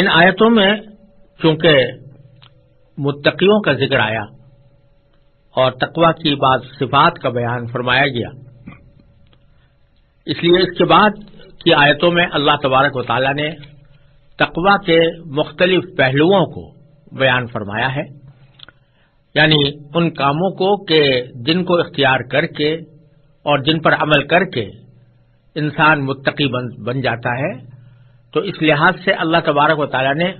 ان آیتوں میں چونکہ متقیوں کا ذکر آیا اور تقوا کی بعض صفات کا بیان فرمایا گیا، اس لیے اس کے بعد کی آیتوں میں اللہ تبارک و تعالی نے تقوا کے مختلف پہلوؤں کو بیان فرمایا ہے یعنی ان کاموں کو کہ جن کو اختیار کر کے اور جن پر عمل کر کے انسان متقی بن جاتا ہے۔ تو اس لحاظ سے اللہ تبارک و تعالی نے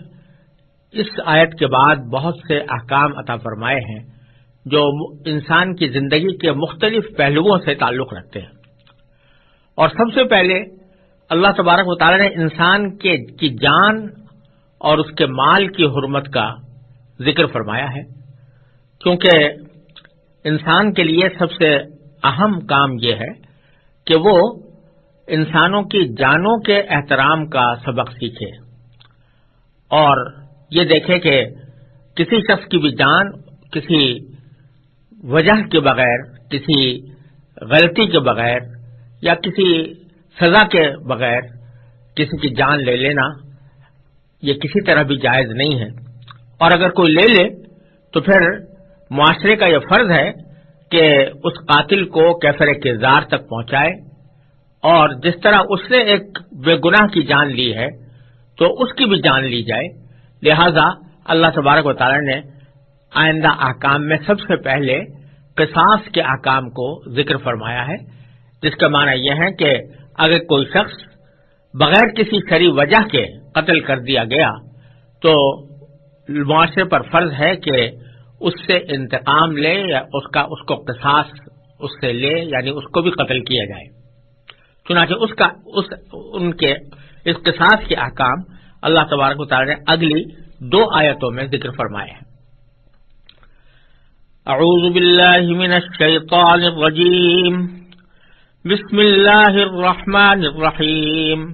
اس آیت کے بعد بہت سے احکام عطا فرمائے ہیں جو انسان کی زندگی کے مختلف پہلوؤں سے تعلق رکھتے ہیں۔ اور سب سے پہلے اللہ تبارک و تعالی نے انسان کے کی جان اور اس کے مال کی حرمت کا ذکر فرمایا ہے۔ کیونکہ انسان کے لیے سب سے اہم کام یہ ہے کہ وہ انسانوں کی جانوں کے احترام کا سبق سیکھے اور یہ دیکھے کہ کسی شخص کی بھی جان کسی وجہ کے بغیر، کسی غلطی کے بغیر یا کسی سزا کے بغیر کسی کی جان لے لینا یہ کسی طرح بھی جائز نہیں ہے۔ اور اگر کوئی لے لے تو پھر معاشرے کا یہ فرض ہے کہ اس قاتل کو کیفر کے زار تک پہنچائے۔ اور جس طرح اس نے ایک بے گناہ کی جان لی ہے، تو اس کی بھی جان لی جائے۔ لہذا اللہ تبارک و تعالی نے آئندہ احکام میں سب سے پہلے قصاص کے احکام کو ذکر فرمایا ہے، جس کا معنی یہ ہے کہ اگر کوئی شخص بغیر کسی سری وجہ کے قتل کر دیا گیا، تو معاشرے پر فرض ہے کہ اس سے انتقام لے یا اس کا، اس کو قصاص اس سے لے یعنی اس کو بھی قتل کیا جائے۔ چنانچہ اس کا، اس ان کے اس قصاص کے احکام اللہ تبارک و تعالی نے اگلی دو آیتوں میں ذکر فرمائے ہیں۔ اعوذ باللہ من الشیطان الرجیم۔ بسم اللہ الرحمن الرحیم۔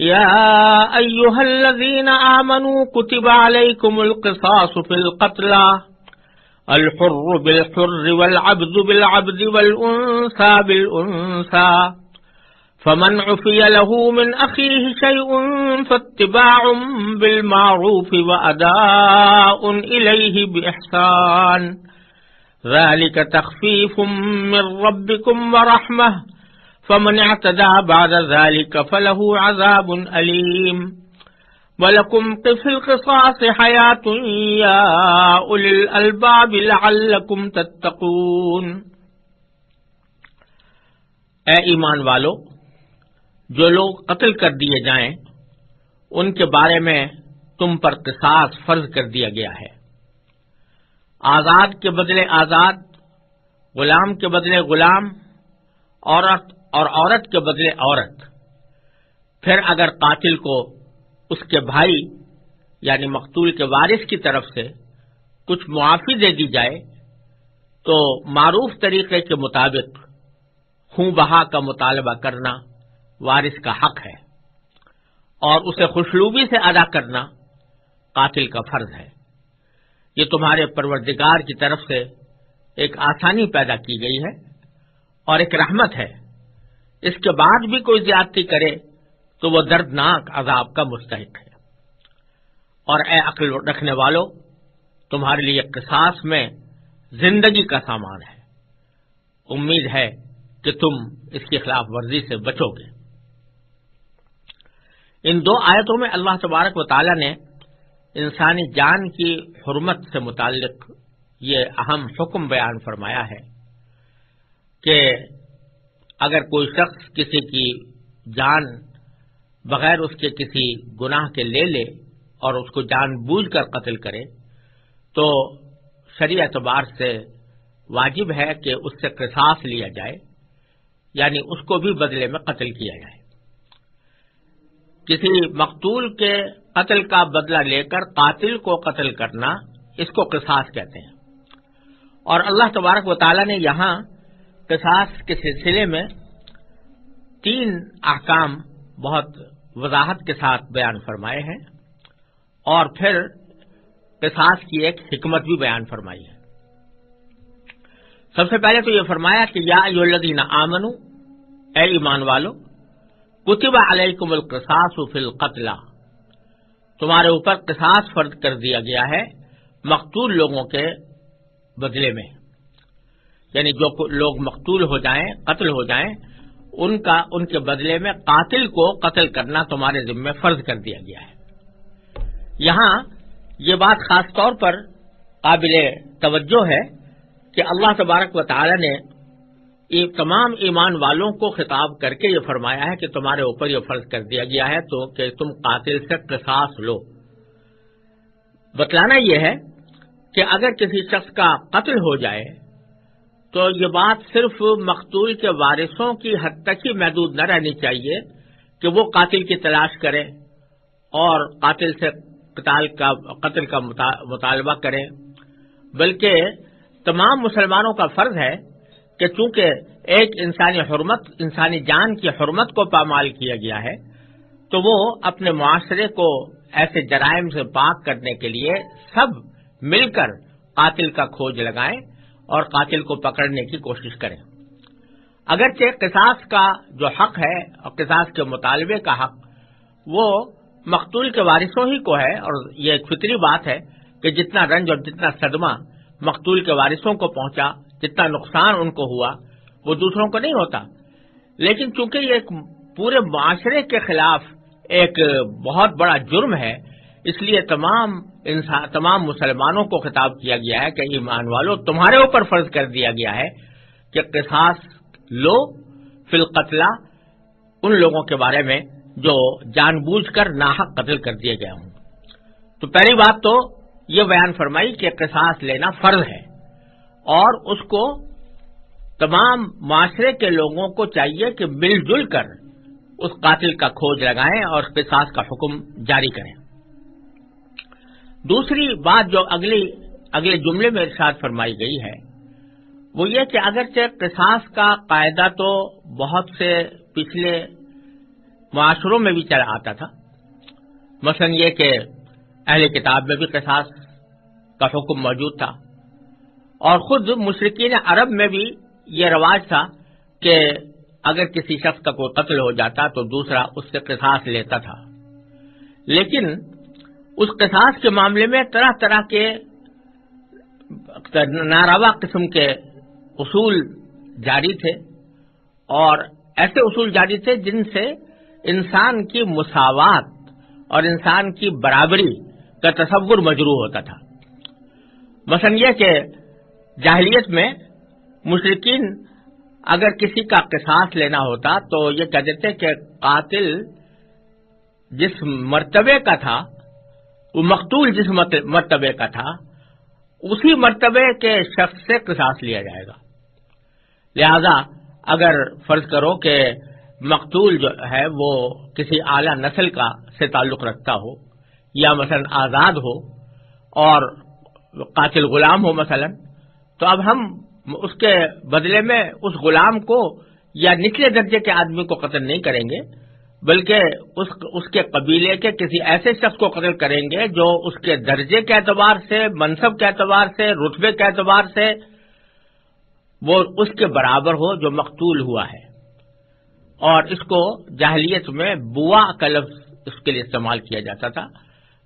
يا أيها الذين آمنوا كتب عليكم القصاص في القتلى الحر بالحر والعبد بالعبد والأنسى بالأنسى فمن عفي له من أخيه شيء فاتباع بالمعروف وأداء إليه بإحسان. ذلك تخفيف من ربكم ورحمة. فمن اعتدى بعد ذلك فله عذاب أليم. ولكم قف القصاص حياة يا أولي الألباب لعلكم تتقون. اے ایمان والو جو لوگ قتل کر دیے جائیں، ان کے بارے میں تم پر قصاص فرض کر دیا گیا ہے۔ آزاد کے بدلے آزاد، غلام کے بدلے غلام، عورت اور عورت کے بدلے عورت۔ پھر اگر قاتل کو اس کے بھائی یعنی مقتول کے وارث کی طرف سے کچھ معافی دے دی جائے، تو معروف طریقے کے مطابق خوں بہا کا مطالبہ کرنا وارث کا حق ہے اور اسے خوشلوبی سے ادا کرنا قاتل کا فرض ہے۔ یہ تمہارے پروردگار کی طرف سے ایک آسانی پیدا کی گئی ہے اور ایک رحمت ہے۔ اس کے بعد بھی کوئی زیادتی کرے تو وہ دردناک عذاب کا مستحق ہے۔ اور اے عقل رکھنے والوں تمہارے لیے قصاص میں زندگی کا سامان ہے۔ امید ہے کہ تم اس کی خلاف ورزی سے بچو گے۔ ان دو آیتوں میں اللہ تبارک و تعالی نے انسانی جان کی حرمت سے متعلق یہ اہم حکم بیان فرمایا ہے کہ اگر کوئی شخص کسی کی جان بغیر اس کے کسی گناہ کے لے لے اور اس کو جان بوجھ کر قتل کرے، تو شریع اعتبار سے واجب ہے کہ اس سے قصاص لیا جائے یعنی اس کو بھی بدلے میں قتل کیا جائے۔ کسی مقتول کے قتل کا بدلہ لے کر قاتل کو قتل کرنا اس کو قصاص کہتے ہیں۔ اور اللہ تبارک و تعالی نے یہاں قصاص کے سلسلے میں تین احکام بہت وضاحت کے ساتھ بیان فرمائے ہیں اور پھر قصاص کی ایک حکمت بھی بیان فرمائی ہے۔ سب سے پہلے تو یہ فرمایا کہ یا الذین آمنو اے ایمان والو کتب علیکم القصاص فی القتل۔ تمہارے اوپر قصاص فرد کر دیا گیا ہے مقتول لوگوں کے بدلے میں۔ یعنی جو لوگ مقتول ہو جائیں، قتل ہو جائیں، ان کا ان کے بدلے میں قاتل کو قتل کرنا تمہارے ذمے فرض کر دیا گیا ہے۔ یہاں یہ بات خاص طور پر قابل توجہ ہے کہ اللہ تبارک و تعالی نے تمام ایمان والوں کو خطاب کر کے یہ فرمایا ہے کہ تمہارے اوپر یہ فرض کر دیا گیا ہے تو کہ تم قاتل سے قصاص لو۔ بتلانا یہ ہے کہ اگر کسی شخص کا قتل ہو جائے تو یہ بات صرف مقتول کے وارثوں کی حد تک ہی محدود نہ رہنی چاہیے کہ وہ قاتل کی تلاش کریں اور قاتل سے قتال کا، قتل کا مطالبہ کریں بلکہ تمام مسلمانوں کا فرض ہے کہ چونکہ ایک انسانی حرمت، انسانی جان کی حرمت کو پامال کیا گیا ہے، تو وہ اپنے معاشرے کو ایسے جرائم سے پاک کرنے کے لیے سب مل کر قاتل کا کھوج لگائیں اور قاتل کو پکڑنے کی کوشش کریں۔ اگرچہ قصاص کا جو حق ہے اور قصاص کے مطالبے کا حق، وہ مقتول کے وارثوں ہی کو ہے اور یہ ایک فطری بات ہے کہ جتنا رنج اور جتنا صدمہ مقتول کے وارثوں کو پہنچا جتنا نقصان ان کو ہوا، وہ دوسروں کو نہیں ہوتا۔ لیکن چونکہ یہ ایک پورے معاشرے کے خلاف ایک بہت بڑا جرم ہے، اس لیے تمام انسان تمام مسلمانوں کو خطاب کیا گیا ہے کہ ایمان والو، تمہارے اوپر فرض کر دیا گیا ہے کہ قصاص لو فی القتلہ ان لوگوں کے بارے میں جو جان بوجھ کر ناحق قتل کر دیے گئے ہوں۔ تو پہلی بات تو یہ بیان فرمائی کہ قصاص لینا فرض ہے۔ اور اس کو تمام معاشرے کے لوگوں کو چاہیے کہ مل جل کر اس قاتل کا کھوج لگائیں اور قصاص کا حکم جاری کریں۔ دوسری بات جو اگلی، اگلے جملے میں ارشاد فرمائی گئی ہے، وہ یہ کہ اگرچہ قصاص کا قاعدہ تو بہت سے پچھلے معاشروں میں بھی چلا آتا تھا، مثلا یہ کہ اہل کتاب میں بھی قصاص کا حکم موجود تھا۔ اور خود مشرقین عرب میں بھی یہ رواج تھا کہ اگر کسی شخص کا کوئی قتل ہو جاتا تو دوسرا اس سے قصاص لیتا تھا۔ لیکن اس قصاص کے معاملے میں طرح طرح کے ناروا قسم کے اصول جاری تھے اور ایسے اصول جاری تھے جن سے انسان کی مساوات اور انسان کی برابری کا تصور مجروح ہوتا تھا۔ مثلا یہ کہ جاہلیت میں مشرقین اگر کسی کا قصاص لینا ہوتا تو یہ کہہ دیتے کہ قاتل جس مرتبے کا تھا، وہ مقتول جس مرتبے کا تھا، اسی مرتبے کے شخص سے قصاص لیا جائے گا۔ لہذا اگر فرض کرو کہ مقتول جو ہے وہ کسی اعلی نسل کا سے تعلق رکھتا ہو یا مثلا آزاد ہو اور قاتل غلام ہو مثلا تو اب ہم اس کے بدلے میں اس غلام کو یا نچلے درجے کے آدمی کو قتل نہیں کریں گے، بلکہ اس اس کے قبیلے کے کسی ایسے شخص کو قتل کریں گے جو اس کے درجے کے اعتبار سے، منصب کے اعتبار سے، رتبے کے اعتبار سے وہ اس کے برابر ہو جو مقتول ہوا ہے۔ اور اس کو جاہلیت میں بوا کا لفظ اس کے لیے استعمال کیا جاتا تھا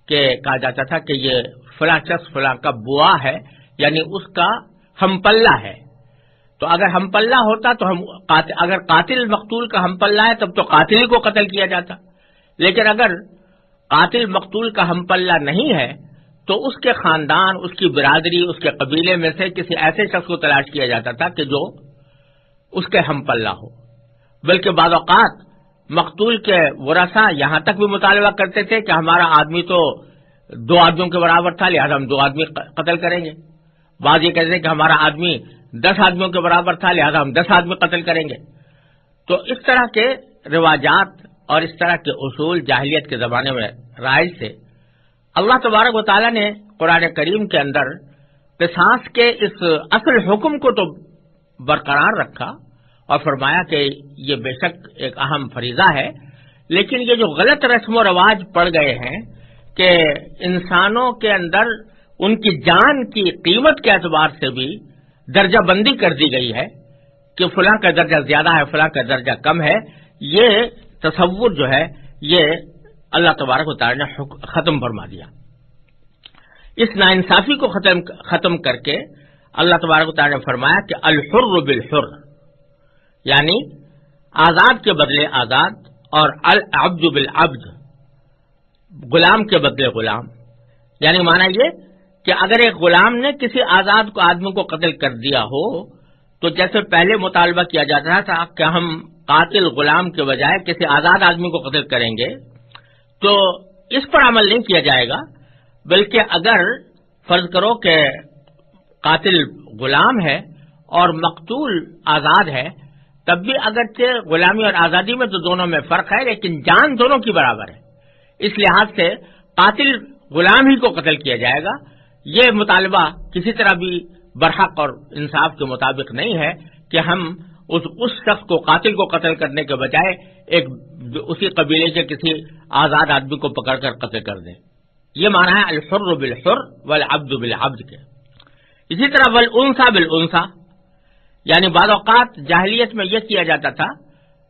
کہ کہا جاتا تھا کہ یہ فلاں شخص فلاں کا بوا ہے یعنی اس کا ہم پلہ ہے۔ تو اگر ہم پلہ ہوتا تو ہم اگر قاتل مقتول کا ہم پلہ ہے تب تو قاتل کو قتل کیا جاتا۔ لیکن اگر قاتل مقتول کا ہم پلہ نہیں ہے تو اس کے خاندان، اس کی برادری، اس کے قبیلے میں سے کسی ایسے شخص کو تلاش کیا جاتا تھا کہ جو اس کے ہم پلہ ہو۔ بلکہ بعض اوقات مقتول کے ورثہ یہاں تک بھی مطالبہ کرتے تھے کہ ہمارا آدمی تو دو آدمیوں کے برابر تھا، لہٰذا ہم دو آدمی قتل کریں گے۔ بعض یہ کہتے ہیں کہ ہمارا آدمی دس آدمیوں کے برابر تھا، لہذا ہم دس آدمی قتل کریں گے۔ تو اس طرح کے رواجات اور اس طرح کے اصول جاہلیت کے زمانے میں رائج سے اللہ تبارک و تعالیٰ نے قرآن کریم کے اندر قصاص کے اس اصل حکم کو تو برقرار رکھا اور فرمایا کہ یہ بے شک ایک اہم فریضہ ہے، لیکن یہ جو غلط رسم و رواج پڑ گئے ہیں کہ انسانوں کے اندر ان کی جان کی قیمت کے اعتبار سے بھی درجہ بندی کر دی گئی ہے کہ فلاں کا درجہ زیادہ ہے، فلاں کا درجہ کم ہے۔ یہ تصور جو ہے، یہ اللہ تبارک و تعالی نے ختم فرما دیا۔ اس ناانصافی کو ختم ختم کر کے اللہ تبارک و تعالی نے فرمایا کہ الحر بالحر یعنی آزاد کے بدلے آزاد اور العبد بالعبد، غلام کے بدلے غلام۔ یعنی مانا یہ کہ اگر ایک غلام نے کسی آزاد کو آدمی کو قتل کر دیا ہو، تو جیسے پہلے مطالبہ کیا جاتا تھا کہ ہم قاتل غلام کے بجائے کسی آزاد آدمی کو قتل کریں گے، تو اس پر عمل نہیں کیا جائے گا، بلکہ اگر فرض کرو کہ قاتل غلام ہے اور مقتول آزاد ہے، تب بھی اگرچہ غلامی اور آزادی میں تو دونوں میں فرق ہے، لیکن جان دونوں کی برابر ہے۔ اس لحاظ سے قاتل غلام ہی کو قتل کیا جائے گا یہ مطالبہ کسی طرح بھی برحق اور انصاف کے مطابق نہیں ہے کہ ہم اس اس شخص کو قاتل کو قتل کرنے کے بجائے ایک اسی قبیلے کے کسی آزاد آدمی کو پکڑ کر قتل کر دیں۔ یہ مانا ہے الحر بالحر والعبد بالعبد کے۔ اسی طرح ولعنسا بالعنسا یعنی بعض اوقات جاہلیت میں یہ کیا جاتا تھا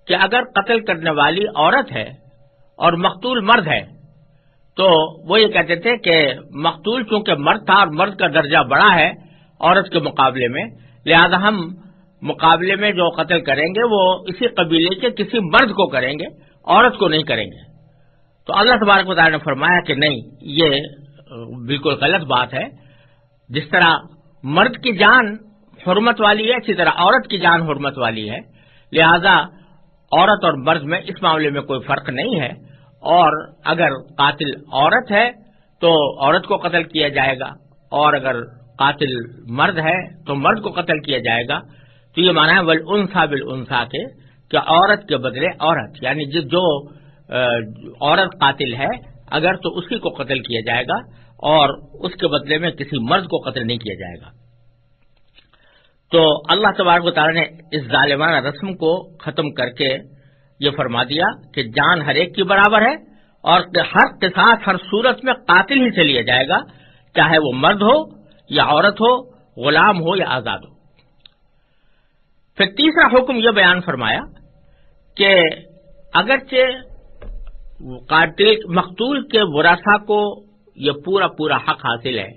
کہ اگر قتل کرنے والی عورت ہے اور مقتول مرد ہے تو وہ یہ کہتے تھے کہ مقتول چونکہ مرد تھا اور مرد کا درجہ بڑا ہے عورت کے مقابلے میں، لہذا ہم مقابلے میں جو قتل کریں گے وہ اسی قبیلے کے کسی مرد کو کریں گے، عورت کو نہیں کریں گے۔ تو اللہ تبارک تعالیٰ نے فرمایا کہ نہیں، یہ بالکل غلط بات ہے۔ جس طرح مرد کی جان حرمت والی ہے، اسی طرح عورت کی جان حرمت والی ہے۔ لہذا عورت اور مرد میں اس معاملے میں کوئی فرق نہیں ہے۔ اور اگر قاتل عورت ہے تو عورت کو قتل کیا جائے گا اور اگر قاتل مرد ہے تو مرد کو قتل کیا جائے گا تو یہ مانا ہے ول انسا بل انسا کے کہ عورت کے بدلے عورت یعنی جو عورت قاتل ہے، اگر تو اسی کو قتل کیا جائے گا اور اس کے بدلے میں کسی مرد کو قتل نہیں کیا جائے گا۔ تو اللہ تبارک و تعالیٰ نے اس ظالمانہ رسم کو ختم کر کے یہ فرما دیا کہ جان ہر ایک کی برابر ہے اور ہر کے ساتھ ہر صورت میں قاتل ہی سے لیا جائے گا، چاہے وہ مرد ہو یا عورت ہو، غلام ہو یا آزاد ہو۔ پھر تیسرا حکم یہ بیان فرمایا کہ اگرچہ قاتل مقتول کے ورثہ کو یہ پورا پورا حق حاصل ہے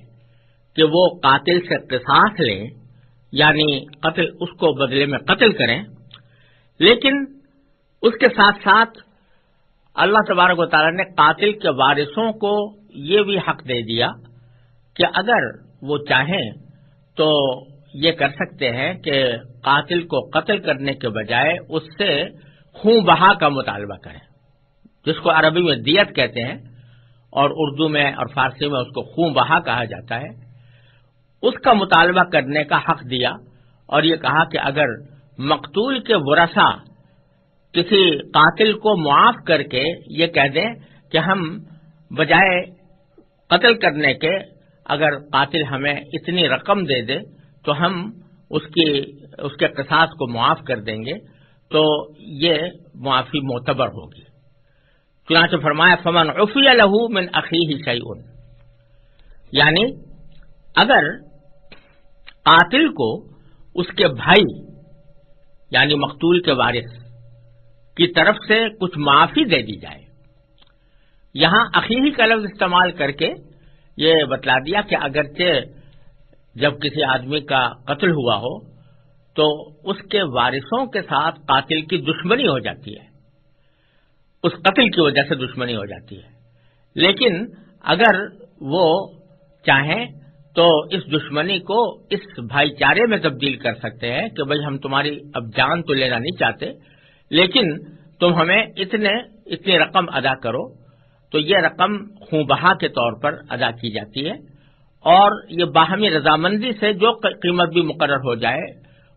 کہ وہ قاتل سے قصاص لیں یعنی قتل اس کو بدلے میں قتل کریں، لیکن اس کے ساتھ ساتھ اللہ تبارک و تعالیٰ نے قاتل کے وارثوں کو یہ بھی حق دے دیا کہ اگر وہ چاہیں تو یہ کر سکتے ہیں کہ قاتل کو قتل کرنے کے بجائے اس سے خون بہا کا مطالبہ کریں، جس کو عربی میں دیت کہتے ہیں اور اردو میں اور فارسی میں اس کو خون بہا کہا جاتا ہے۔ اس کا مطالبہ کرنے کا حق دیا اور یہ کہا کہ اگر مقتول کے ورثہ کسی قاتل کو معاف کر کے یہ کہہ دیں کہ ہم بجائے قتل کرنے کے اگر قاتل ہمیں اتنی رقم دے دے تو ہم اس کی، اس کے قصاص کو معاف کر دیں گے تو یہ معافی معتبر ہوگی۔ چنانچہ فرمایا، فمن عفی لہو من عقی ہی یعنی اگر قاتل کو اس کے بھائی یعنی مقتول کے وارث کی طرف سے کچھ معافی دے دی جائے۔ یہاں عقیقی کا لفظ استعمال کر کے یہ بتلا دیا کہ اگرچہ جب کسی آدمی کا قتل ہوا ہو، تو اس کے وارثوں کے ساتھ قاتل کی دشمنی ہو جاتی ہے۔ اس قتل کی وجہ سے دشمنی ہو جاتی ہے۔ لیکن اگر وہ چاہیں تو اس دشمنی کو اس بھائی چارے میں تبدیل کر سکتے ہیں کہ بھائی ہم تمہاری اب جان تو لینا نہیں چاہتے لیکن تم ہمیں اتنے، اتنی رقم ادا کرو، تو یہ رقم خوں بہا کے طور پر ادا کی جاتی ہے اور یہ باہمی رضامندی سے جو قیمت بھی مقرر ہو جائے،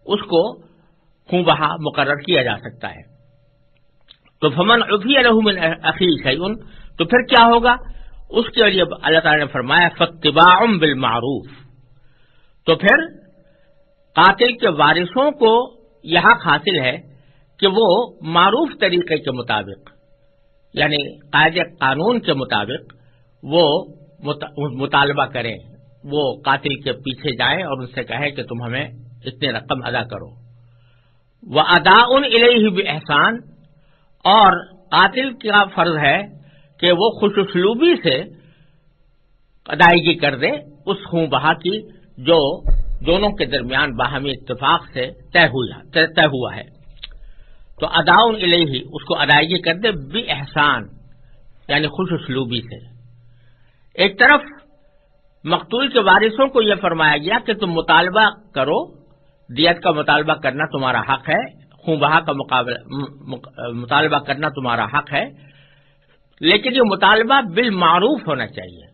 اس کو خوں بہا مقرر کیا جا سکتا ہے۔ تو فمن ابھی من عقی شعین تو پھر کیا ہوگا؟ اس کے لیے اللہ تعالی نے فرمایا فتبا بالمعروف۔ تو پھر قاتل کے وارثوں کو یہ حق حاصل ہے کہ وہ معروف طریقے کے مطابق یعنی قاعد قانون کے مطابق وہ مطالبہ کریں، وہ قاتل کے پیچھے جائیں اور ان سے کہے کہ تم ہمیں اتنی رقم ادا کرو۔ وہ ادا ان بھی احسان اور قاتل کا فرض ہے کہ وہ خوش اسلوبی سے ادائیگی کر دے اس خون بہا کی جو دونوں کے درمیان باہمی اتفاق سے طے ہوا ہے۔ تو اداؤن الہی اس کو ادائیگی کر دے بھی احسان یعنی خوش اسلوبی سے۔ ایک طرف مقتول کے وارثوں کو یہ فرمایا گیا کہ تم مطالبہ کرو، دیت کا مطالبہ کرنا تمہارا حق ہے، خون بہا کا مطالبہ کرنا تمہارا حق ہے، لیکن یہ مطالبہ بالمعروف ہونا چاہیے۔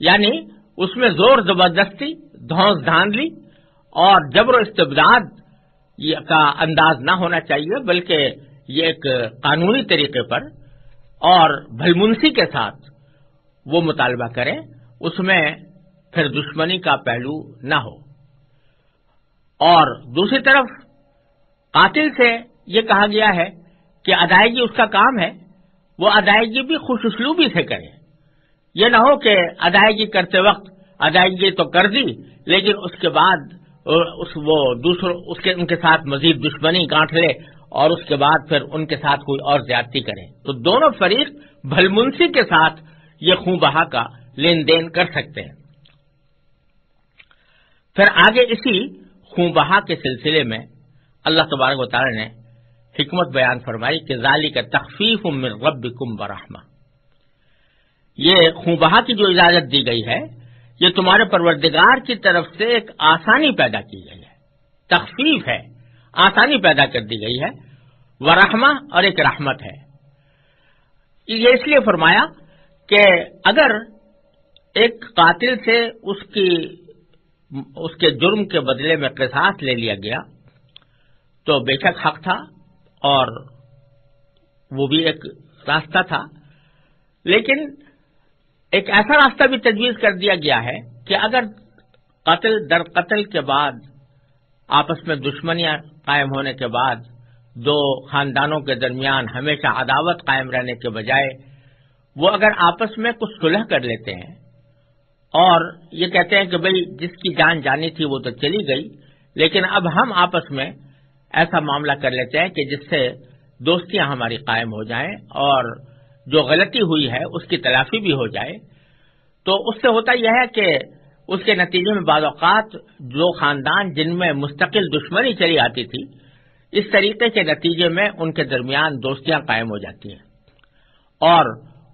یعنی اس میں زور زبردستی، دھونس دھاندلی اور جبر و استبداد کا انداز نہ ہونا چاہیے، بلکہ یہ ایک قانونی طریقے پر اور بھلمنسی کے ساتھ وہ مطالبہ کریں، اس میں پھر دشمنی کا پہلو نہ ہو۔ اور دوسری طرف، قاتل سے یہ کہا گیا ہے کہ ادائیگی اس کا کام ہے، وہ ادائیگی بھی خوش اسلوبی سے کرے۔ یہ نہ ہو کہ ادائیگی کرتے وقت ادائیگی تو کر دی، لیکن اس کے بعد اس وہ دوسروں اس کے ان کے ساتھ مزید دشمنی گانٹ لے اور اس کے بعد پھر ان کے ساتھ کوئی اور زیادتی کرے۔ تو دونوں فریق بھلمنسی کے ساتھ یہ خوں بہا کا لین دین کر سکتے ہیں۔ پھر آگے اسی خوں بہا کے سلسلے میں اللہ تبارک و تعالی نے حکمت بیان فرمائی کہ ظالی کا تخفیف من رب کم برحمہ یہ خوں بہا کی جو اجازت دی گئی ہے یہ تمہارے پروردگار کی طرف سے ایک آسانی پیدا کی گئی ہے، تخفیف ہے، آسانی پیدا کر دی گئی ہے، ورحمہ اور ایک رحمت ہے۔ یہ اس لیے فرمایا کہ اگر ایک قاتل سے اس کی، اس کے جرم کے بدلے میں قصاص لے لیا گیا، تو بے شک حق تھا اور وہ بھی ایک راستہ تھا۔ لیکن ایک ایسا راستہ بھی تجویز کر دیا گیا ہے کہ اگر قتل در قتل کے بعد آپس میں دشمنیاں قائم ہونے کے بعد دو خاندانوں کے درمیان ہمیشہ عداوت قائم رہنے کے بجائے وہ اگر آپس میں کچھ سلح کر لیتے ہیں اور یہ کہتے ہیں کہ بھئی جس کی جان جانی تھی وہ تو چلی گئی، لیکن اب ہم آپس میں ایسا معاملہ کر لیتے ہیں کہ جس سے دوستیاں ہماری قائم ہو جائیں اور جو غلطی ہوئی ہے، اس کی تلافی بھی ہو جائے۔ تو اس سے ہوتا یہ ہے کہ اس کے نتیجے میں بعض اوقات جو خاندان جن میں مستقل دشمنی چلی آتی تھی، اس طریقے کے نتیجے میں ان کے درمیان دوستیاں قائم ہو جاتی ہیں۔ اور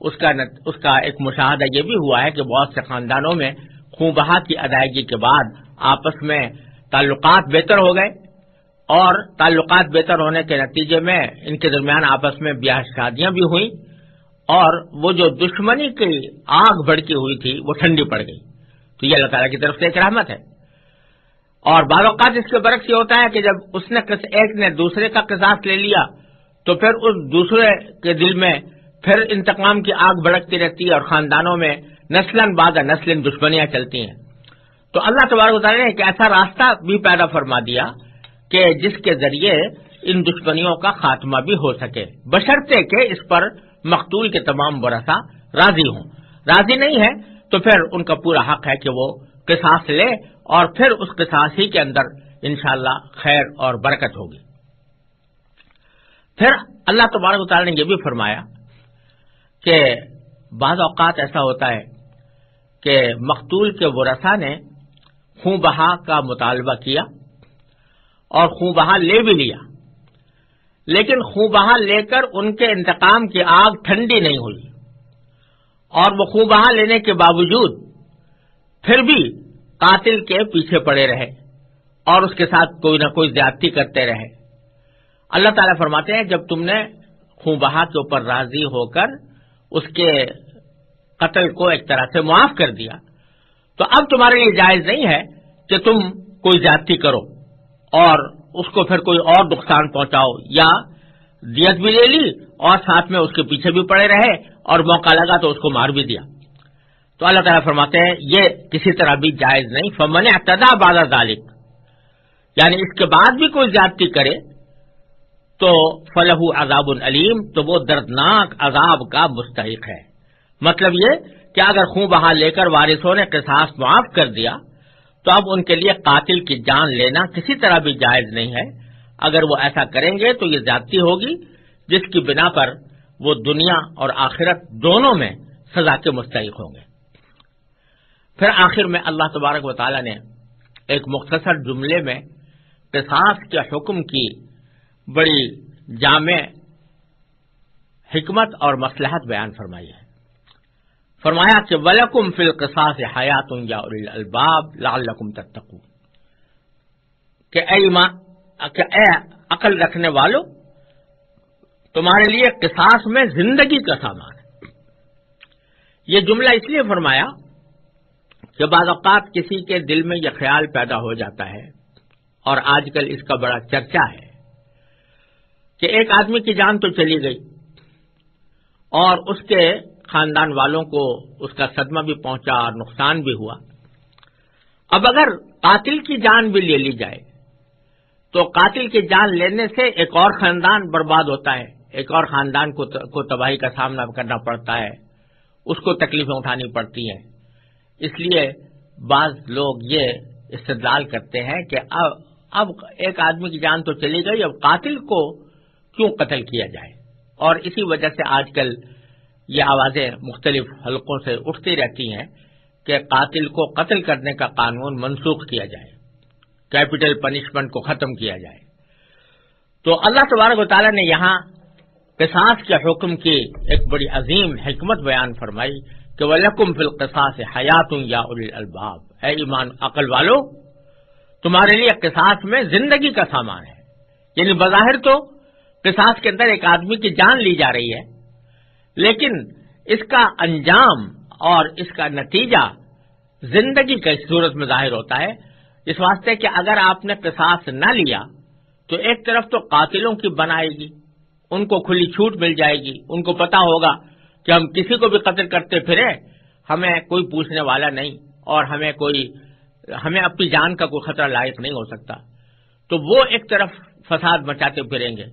اس کا اس کا ایک مشاہدہ یہ بھی ہوا ہے کہ بہت سے خاندانوں میں خوں بہا کی ادائیگی کے بعد آپس میں تعلقات بہتر ہو گئے۔ اور تعلقات بہتر ہونے کے نتیجے میں ان کے درمیان آپس میں بیاہ شادیاں بھی ہوئیں۔ اور وہ جو دشمنی کی آگ بڑکی ہوئی تھی، وہ ٹھنڈی پڑ گئی۔ تو یہ اللہ تعالیٰ کی طرف سے ایک رحمت ہے۔ اور بعض اوقات اس کے برعکس یہ ہوتا ہے کہ جب اس نے ایک نے دوسرے کا قصاص لے لیا، تو پھر اس دوسرے کے دل میں پھر انتقام کی آگ بڑکتی رہتی ہے اور خاندانوں میں نسل بعد نسل دشمنیاں چلتی ہیں۔ تو اللہ تبارک تعالیٰ نے ایک ایسا راستہ بھی پیدا فرما دیا کہ جس کے ذریعے ان دشمنیوں کا خاتمہ بھی ہو سکے۔ بشرطے کہ اس پر مقتول کے تمام برسا راضی ہوں۔ راضی نہیں ہے تو پھر ان کا پورا حق ہے کہ وہ قصاص لے اور پھر اس قصاص ہی کے اندر انشاءاللہ خیر اور برکت ہوگی۔ پھر اللہ تبارک تعالی نے یہ بھی فرمایا کہ بعض اوقات ایسا ہوتا ہے کہ مقتول کے ورثا نے خوں بہا کا مطالبہ کیا اور خوں بہا لے بھی لیا۔ لیکن خوبہ لے کر ان کے انتقام کی آگ ٹھنڈی نہیں ہوئی۔ اور وہ خوبہ لینے کے باوجود پھر بھی قاتل کے پیچھے پڑے رہے اور اس کے ساتھ کوئی نہ کوئی زیادتی کرتے رہے۔ اللہ تعالیٰ فرماتے ہیں، جب تم نے خوبہ کے اوپر راضی ہو کر اس کے قتل کو ایک طرح سے معاف کر دیا، تو اب تمہارے لیے جائز نہیں ہے کہ تم کوئی زیادتی کرو اور اس کو پھر کوئی اور نقصان پہنچاؤ، یا دیت بھی لے لی اور ساتھ میں اس کے پیچھے بھی پڑے رہے اور موقع لگا تو اس کو مار بھی دیا۔ تو اللہ تعالیٰ فرماتے ہیں، یہ کسی طرح بھی جائز نہیں۔ فمن اعتدا بادہ ذالک یعنی اس کے بعد بھی کوئی زیادتی کرے تو فلح عذاب العلیم تو وہ دردناک عذاب کا مستحق ہے۔ مطلب یہ کہ اگر خوں بہا لے کر وارثوں نے قصاص معاف کر دیا تو اب ان کے لیے قاتل کی جان لینا کسی طرح بھی جائز نہیں ہے۔ اگر وہ ایسا کریں گے تو یہ زیادتی ہوگی، جس کی بنا پر وہ دنیا اور آخرت دونوں میں سزا کے مستحق ہوں گے۔ پھر آخر میں اللہ تبارک و تعالی نے ایک مختصر جملے میں قصاص کے حکم کی بڑی جامع حکمت اور مسلحت بیان فرمائی ہے۔ فرمایا کہ ولکم فل قصاص حیات یا الباب لال لقم کہ اے کہ اے عقل رکھنے والوں تمہارے لیے قصاص میں زندگی کا سامان ہے۔ یہ جملہ اس لیے فرمایا کہ بعض اوقات کسی کے دل میں یہ خیال پیدا ہو جاتا ہے، اور آج کل اس کا بڑا چرچا ہے کہ ایک آدمی کی جان تو چلی گئی، اور اس کے خاندان والوں کو اس کا صدمہ بھی پہنچا اور نقصان بھی ہوا۔ اب اگر قاتل کی جان بھی لے لی جائے، تو قاتل کی جان لینے سے ایک اور خاندان برباد ہوتا ہے۔ ایک اور خاندان کو تباہی کا سامنا کرنا پڑتا ہے۔ اس کو تکلیفیں اٹھانی پڑتی ہیں۔ اس لیے بعض لوگ یہ استدلال کرتے ہیں کہ اب اب ایک آدمی کی جان تو چلی گئی، اب قاتل کو کیوں قتل کیا جائے؟ اور اسی وجہ سے آج کل یہ آوازیں مختلف حلقوں سے اٹھتی رہتی ہیں کہ قاتل کو قتل کرنے کا قانون منسوخ کیا جائے کیپٹل پنشمنٹ کو ختم کیا جائے۔ تو اللہ تبارک و تعالیٰ نے یہاں قصاص کے حکم کی ایک بڑی عظیم حکمت بیان فرمائی کہ وہ لکم فل قصاص حیات یا الباب اے ایمان عقل والو، تمہارے لیے قصاص میں زندگی کا سامان ہے۔ یعنی بظاہر تو قصاص کے اندر ایک آدمی کی جان لی جا رہی ہے لیکن اس کا انجام اور اس کا نتیجہ زندگی کا اس صورت میں ظاہر ہوتا ہے۔ اس واسطے کہ اگر آپ نے قصاص نہ لیا تو ایک طرف تو قاتلوں کی بنائے گی، ان کو کھلی چھوٹ مل جائے گی، ان کو پتا ہوگا کہ ہم کسی کو بھی قتل کرتے پھرے، ہمیں کوئی پوچھنے والا نہیں اور ہمیں کوئی، ہمیں اپنی جان کا کوئی خطرہ لائق نہیں ہو سکتا۔ تو وہ ایک طرف فساد مچاتے پھریں گے۔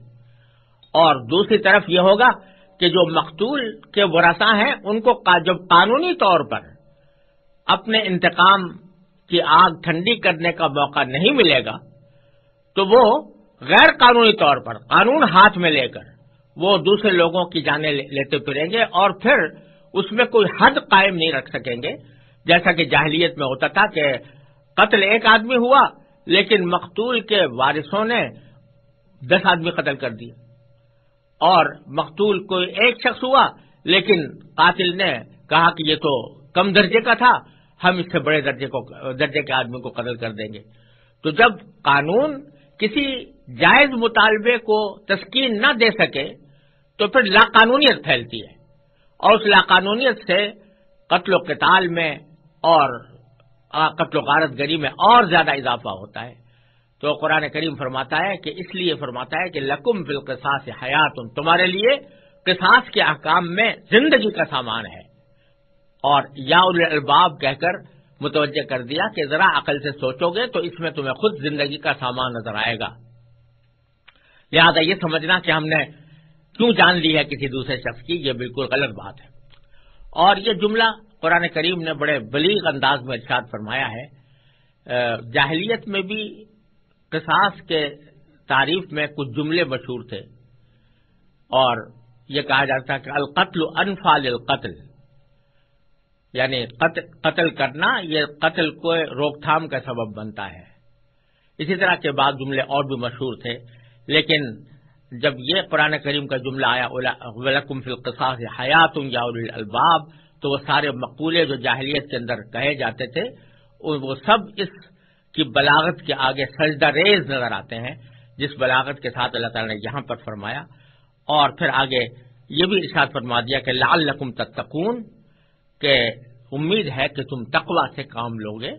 اور دوسری طرف یہ ہوگا کہ جو مقتول کے ورثہ ہیں، ان کو جب قانونی طور پر اپنے انتقام کی آگ ٹھنڈی کرنے کا موقع نہیں ملے گا، تو وہ غیر قانونی طور پر، قانون ہاتھ میں لے کر وہ دوسرے لوگوں کی جانیں لیتے پھریں گے اور پھر اس میں کوئی حد قائم نہیں رکھ سکیں گے۔ جیسا کہ جاہلیت میں ہوتا تھا کہ قتل ایک آدمی ہوا، لیکن مقتول کے وارثوں نے دس آدمی قتل کر دیا اور مقتول کوئی ایک شخص ہوا، لیکن قاتل نے کہا کہ یہ تو کم درجے کا تھا، ہم اس سے بڑے درجے کو، درجے کے آدمی کو قتل کر دیں گے۔ تو جب قانون کسی جائز مطالبے کو تسکین نہ دے سکے، تو پھر لاقانونیت پھیلتی ہے۔ اور اس لاقانونیت سے قتل و قتال میں اور قتل و غارت گری میں اور زیادہ اضافہ ہوتا ہے۔ تو قرآن کریم فرماتا ہے کہ اس لیے فرماتا ہے کہ لکم بالقصاص حیات، تمہارے لیے قصاص کے احکام میں زندگی کا سامان ہے۔ اور یا الباب کہہ کر متوجہ کر دیا کہ ذرا عقل سے سوچو گے تو اس میں تمہیں خود زندگی کا سامان نظر آئے گا۔ لہٰذا یہ سمجھنا کہ ہم نے کیوں جان لی ہے کسی دوسرے شخص کی، یہ بالکل غلط بات ہے۔ اور یہ جملہ قرآن کریم نے بڑے بلیغ انداز میں ارشاد فرمایا ہے۔ جاہلیت میں بھی قصاص کے تعریف میں کچھ جملے مشہور تھے اور یہ کہا جاتا کہ القتل انفال القتل یعنی قتل کرنا یہ قتل کو روک تھام کا سبب بنتا ہے۔ اسی طرح کے بعد جملے اور بھی مشہور تھے، لیکن جب یہ قرآن کریم کا جملہ آیا ولکم فی القصاص حیات یا الباب تو وہ سارے مقولے جو جاہلیت کے اندر کہے جاتے تھے، وہ سب اس کی بلاغت کے آگے سجدہ ریز نظر آتے ہیں، جس بلاغت کے ساتھ اللہ تعالیٰ نے یہاں پر فرمایا۔ اور پھر آگے یہ بھی ارشاد فرما دیا کہ لال لقم تتقون، کہ امید ہے کہ تم تقوا سے کام لوگے۔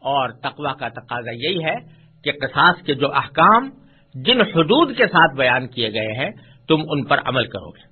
اور تقوا کا تقاضا یہی ہے کہ قصاص کے جو احکام جن حدود کے ساتھ بیان کیے گئے ہیں، تم ان پر عمل کرو گے۔